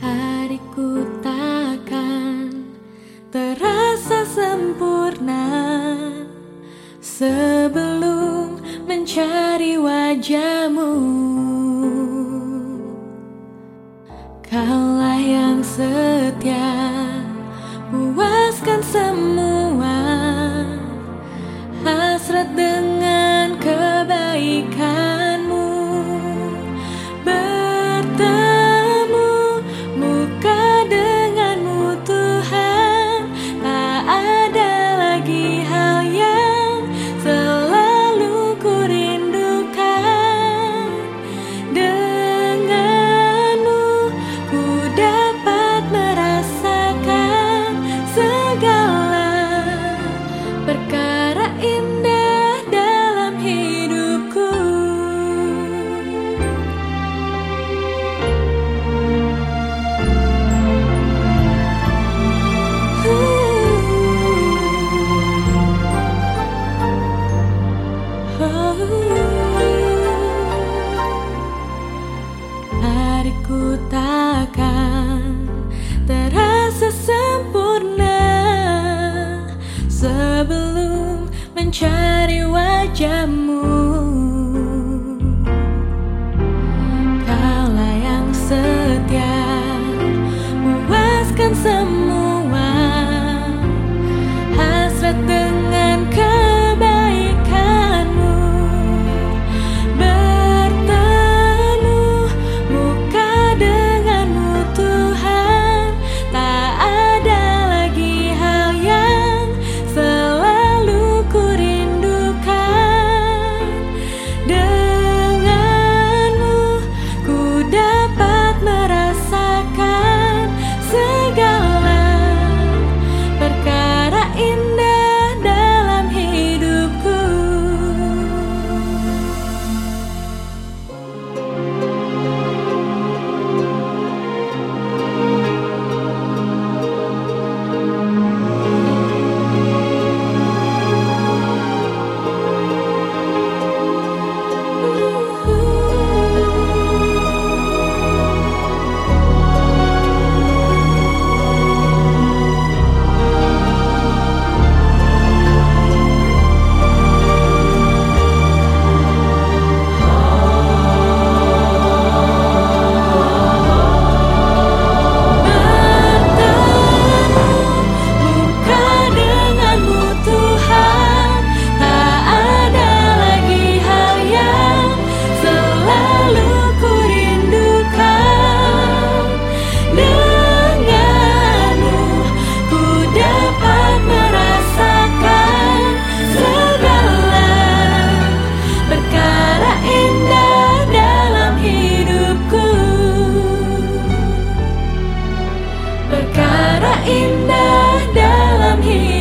hariku takkan terasa sempurna sebelum mencari wajahmu. Kala yang setia 啊 Darah indah dalam hidup.